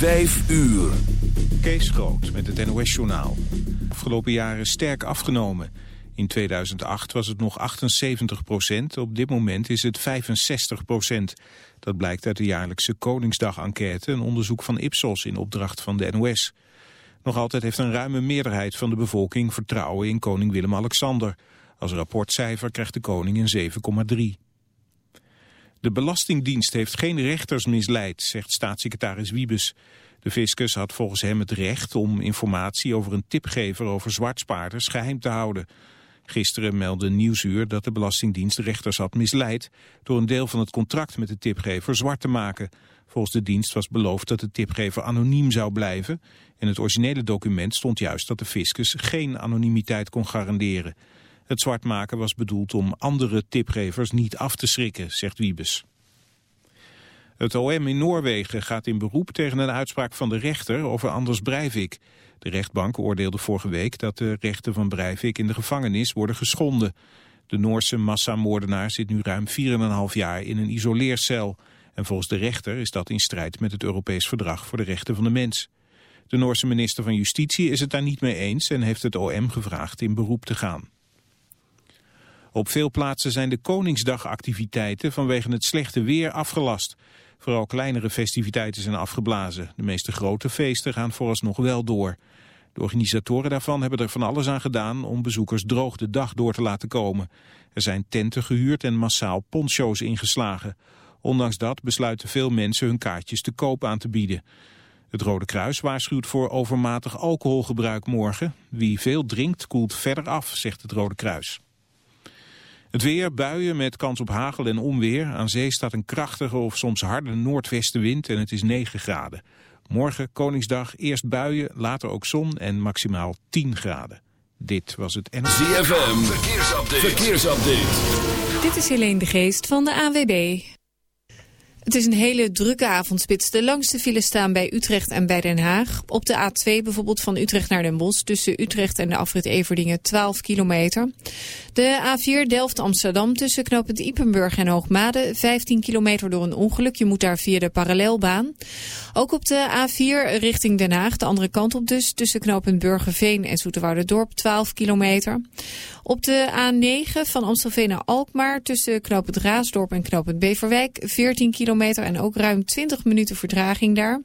Vijf uur. Kees Groot met het NOS-journaal. Afgelopen jaren sterk afgenomen. In 2008 was het nog 78 procent, op dit moment is het 65 procent. Dat blijkt uit de jaarlijkse Koningsdag-enquête, een onderzoek van Ipsos in opdracht van de NOS. Nog altijd heeft een ruime meerderheid van de bevolking vertrouwen in koning Willem-Alexander. Als rapportcijfer krijgt de koning een 7,3. De Belastingdienst heeft geen rechters misleid, zegt staatssecretaris Wiebes. De fiscus had volgens hem het recht om informatie over een tipgever over zwartspaarders geheim te houden. Gisteren meldde Nieuwsuur dat de Belastingdienst rechters had misleid door een deel van het contract met de tipgever zwart te maken. Volgens de dienst was beloofd dat de tipgever anoniem zou blijven. In het originele document stond juist dat de fiscus geen anonimiteit kon garanderen. Het zwart maken was bedoeld om andere tipgevers niet af te schrikken, zegt Wiebes. Het OM in Noorwegen gaat in beroep tegen een uitspraak van de rechter over Anders Breivik. De rechtbank oordeelde vorige week dat de rechten van Breivik in de gevangenis worden geschonden. De Noorse massamoordenaar zit nu ruim 4,5 jaar in een isoleercel. En volgens de rechter is dat in strijd met het Europees Verdrag voor de Rechten van de Mens. De Noorse minister van Justitie is het daar niet mee eens en heeft het OM gevraagd in beroep te gaan. Op veel plaatsen zijn de Koningsdagactiviteiten vanwege het slechte weer afgelast. Vooral kleinere festiviteiten zijn afgeblazen. De meeste grote feesten gaan vooralsnog wel door. De organisatoren daarvan hebben er van alles aan gedaan om bezoekers droog de dag door te laten komen. Er zijn tenten gehuurd en massaal poncho's ingeslagen. Ondanks dat besluiten veel mensen hun kaartjes te koop aan te bieden. Het Rode Kruis waarschuwt voor overmatig alcoholgebruik morgen. Wie veel drinkt koelt verder af, zegt het Rode Kruis. Het weer, buien met kans op hagel en onweer. Aan zee staat een krachtige of soms harde noordwestenwind en het is 9 graden. Morgen, Koningsdag, eerst buien, later ook zon en maximaal 10 graden. Dit was het NLV. ZFM, verkeersupdate. verkeersupdate. Dit is Helene de Geest van de AWB. Het is een hele drukke avondspits. De langste files staan bij Utrecht en bij Den Haag. Op de A2 bijvoorbeeld van Utrecht naar Den Bosch... tussen Utrecht en de afrit Everdingen 12 kilometer. De A4 Delft-Amsterdam tussen knooppunt Ipenburg en Hoogmade... 15 kilometer door een ongeluk. Je moet daar via de parallelbaan. Ook op de A4 richting Den Haag, de andere kant op dus... tussen knooppunt Burgerveen en Dorp 12 kilometer. Op de A9 van Amstelveen naar Alkmaar... tussen knooppunt Raasdorp en knooppunt Beverwijk 14 kilometer en ook ruim 20 minuten vertraging daar.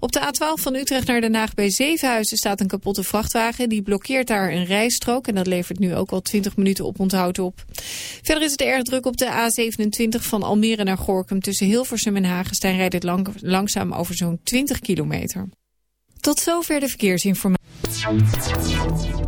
Op de A12 van Utrecht naar Den Haag bij Zevenhuizen staat een kapotte vrachtwagen. Die blokkeert daar een rijstrook en dat levert nu ook al 20 minuten op onthoud op. Verder is het erg druk op de A27 van Almere naar Gorkum. Tussen Hilversum en Hagenstein rijdt het lang, langzaam over zo'n 20 kilometer. Tot zover de verkeersinformatie.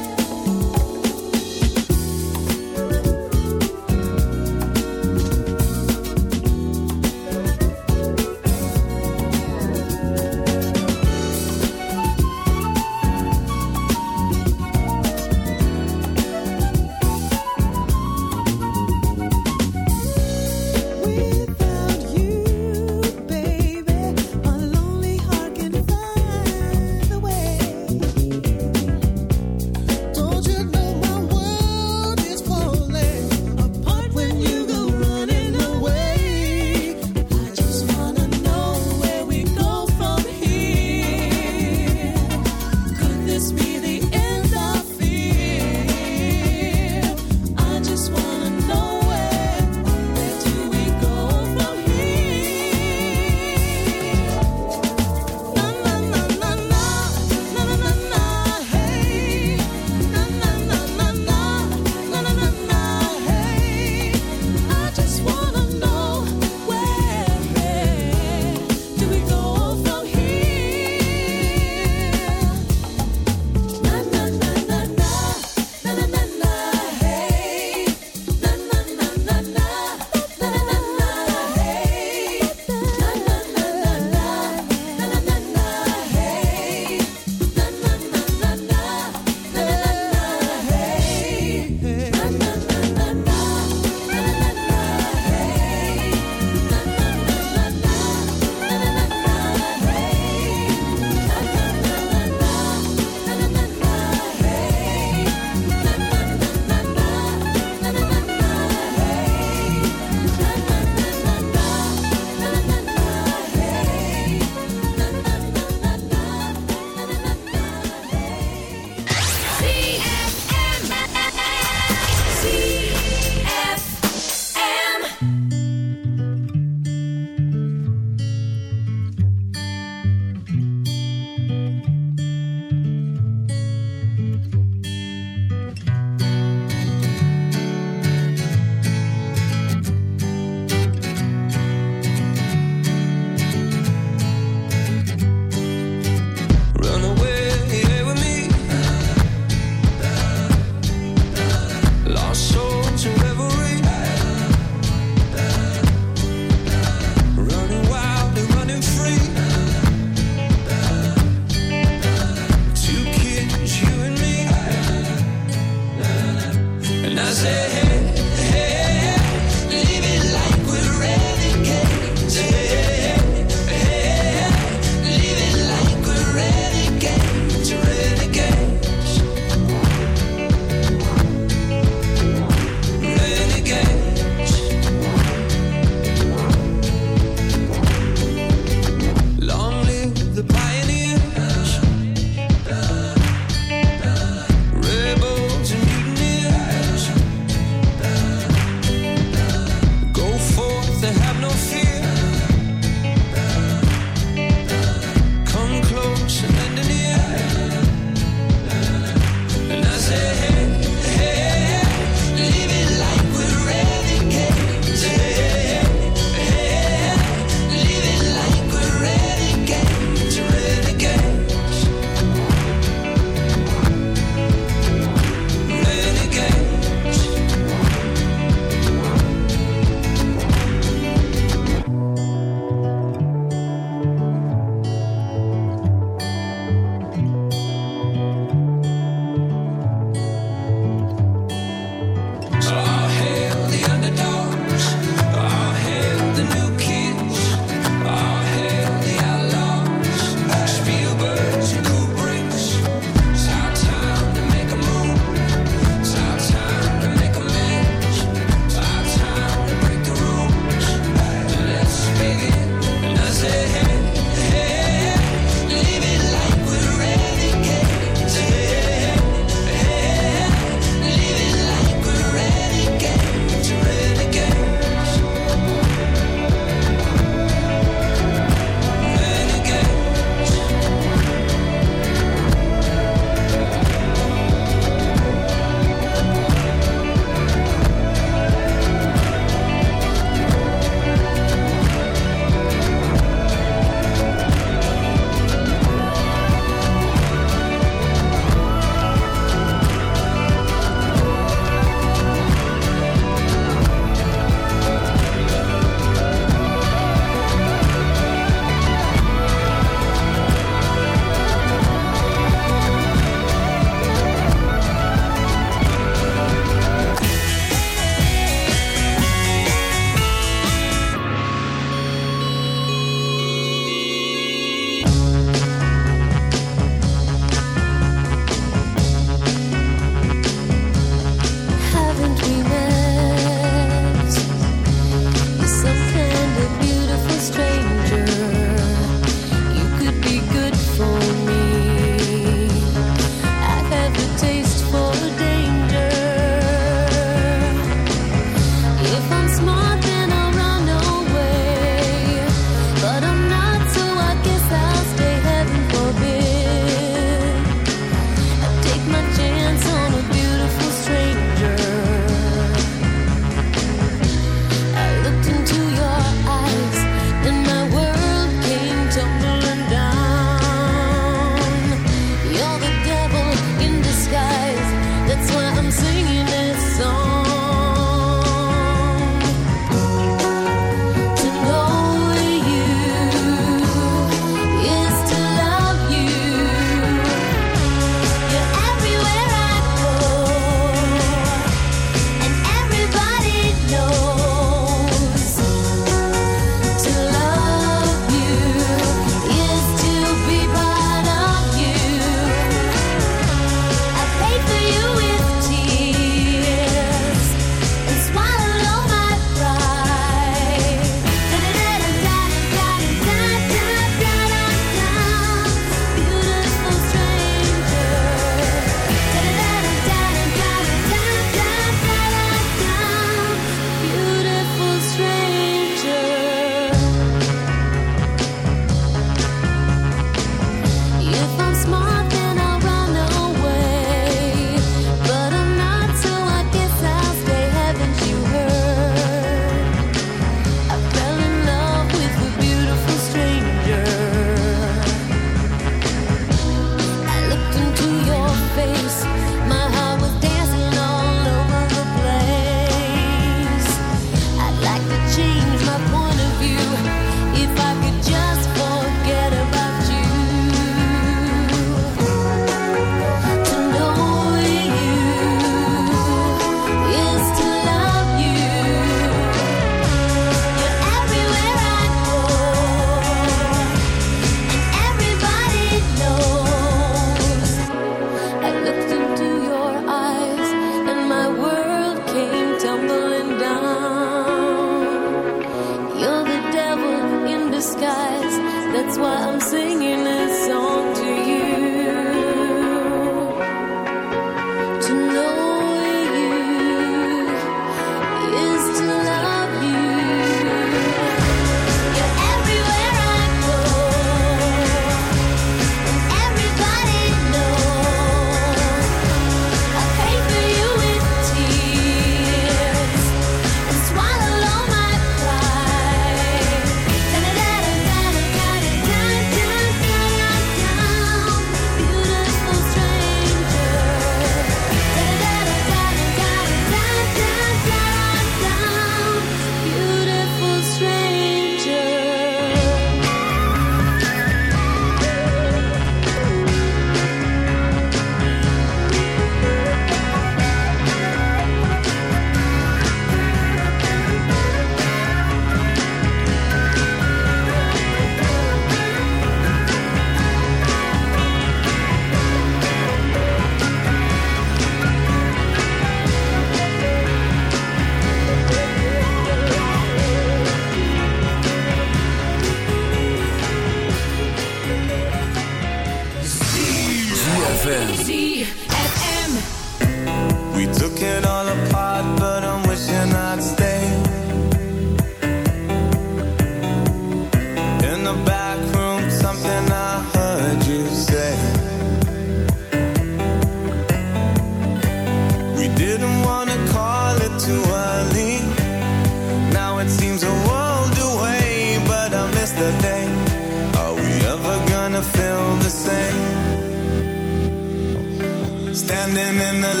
In the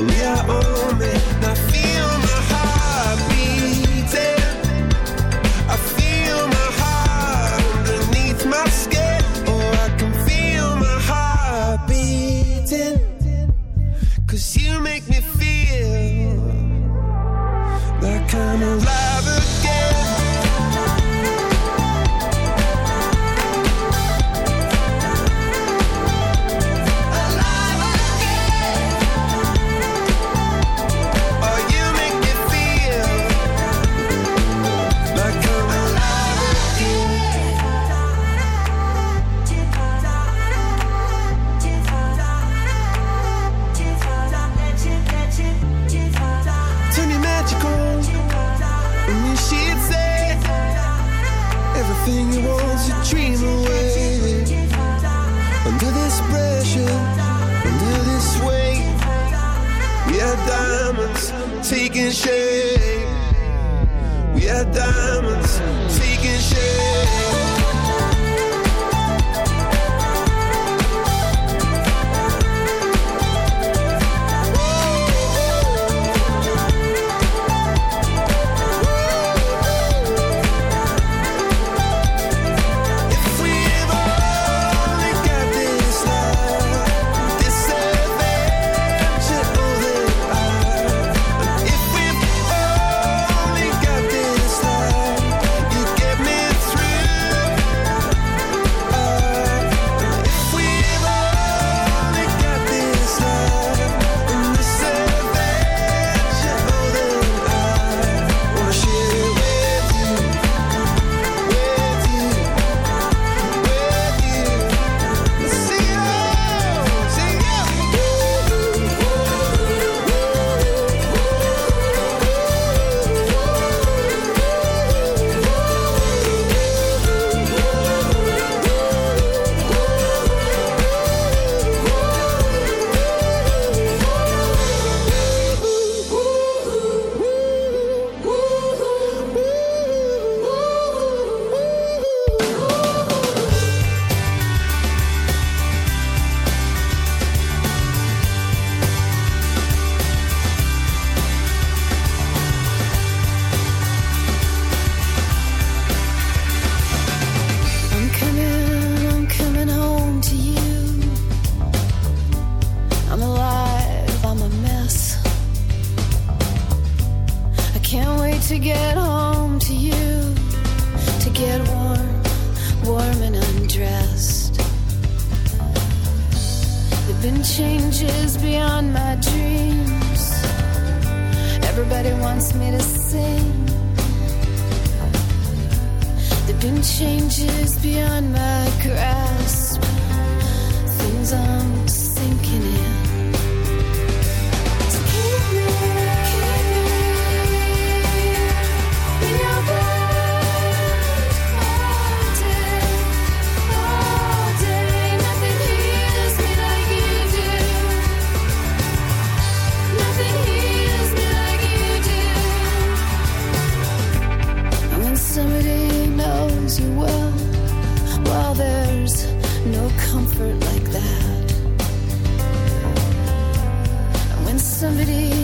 we are all beauty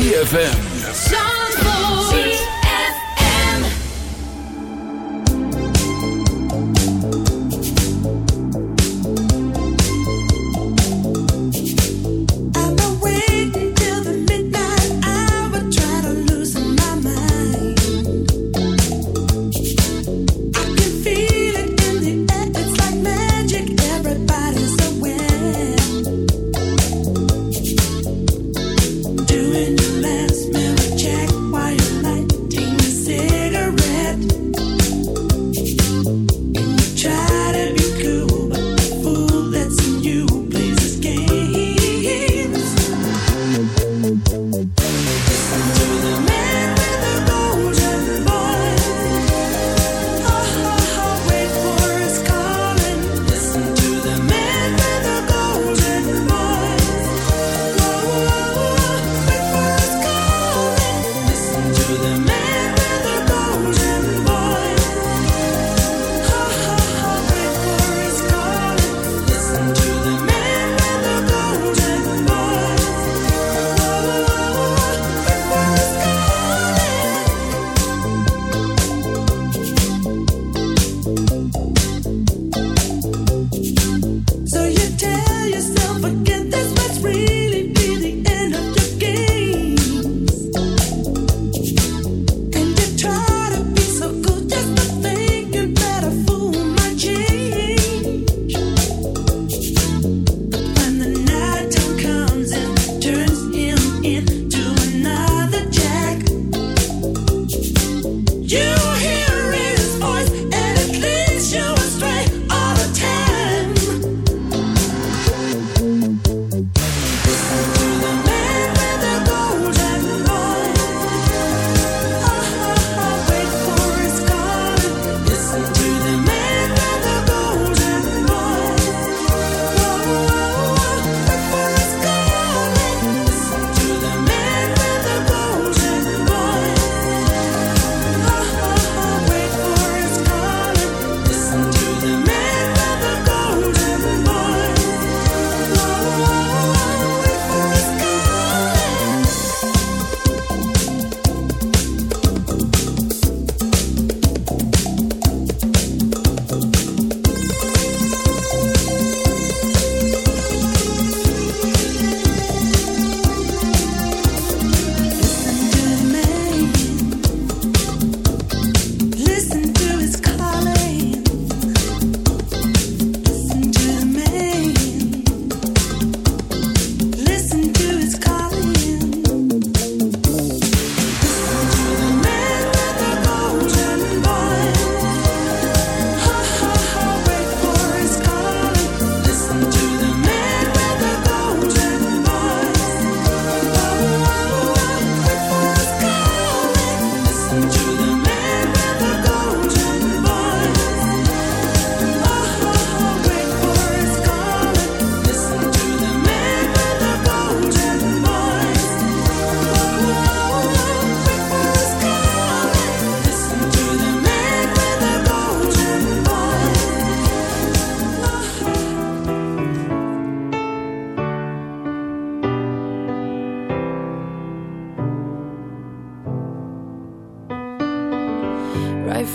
ZFM.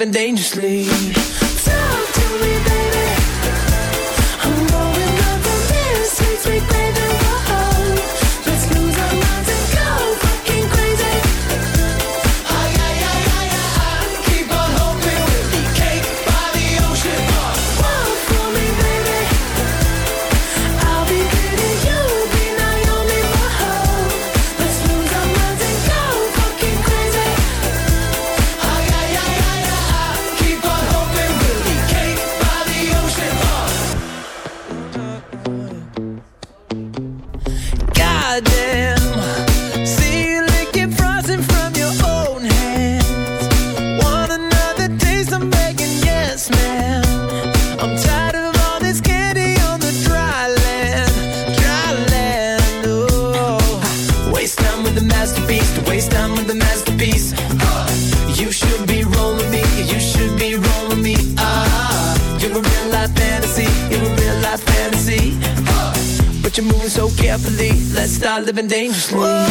living dangerously. but you're moving so carefully. Let's start living dangerously. Whoa,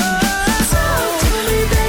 talk to me, baby.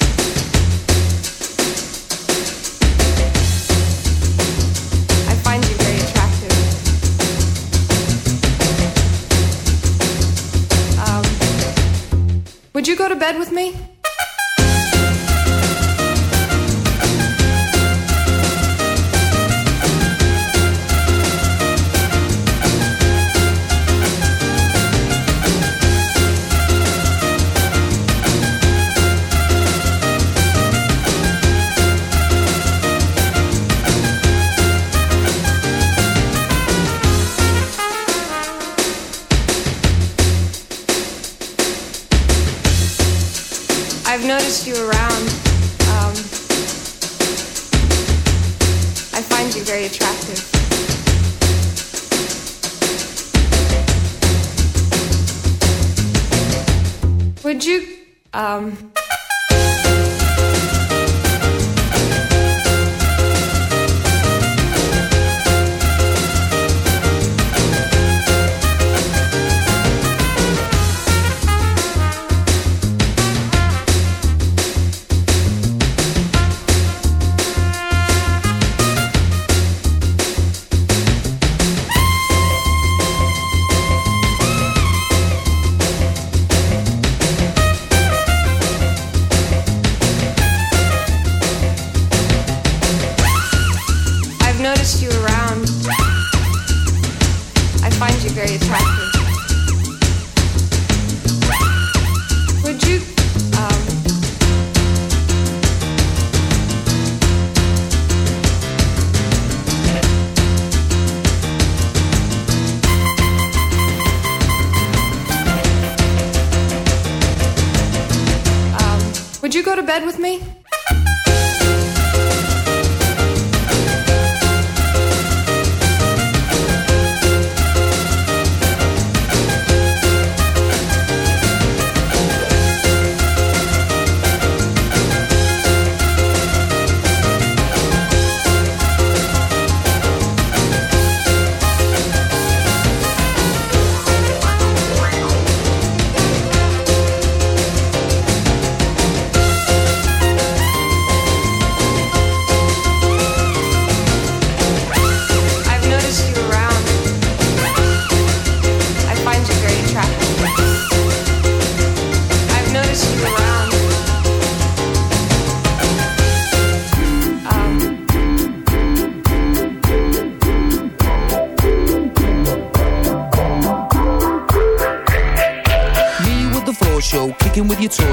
to bed with me?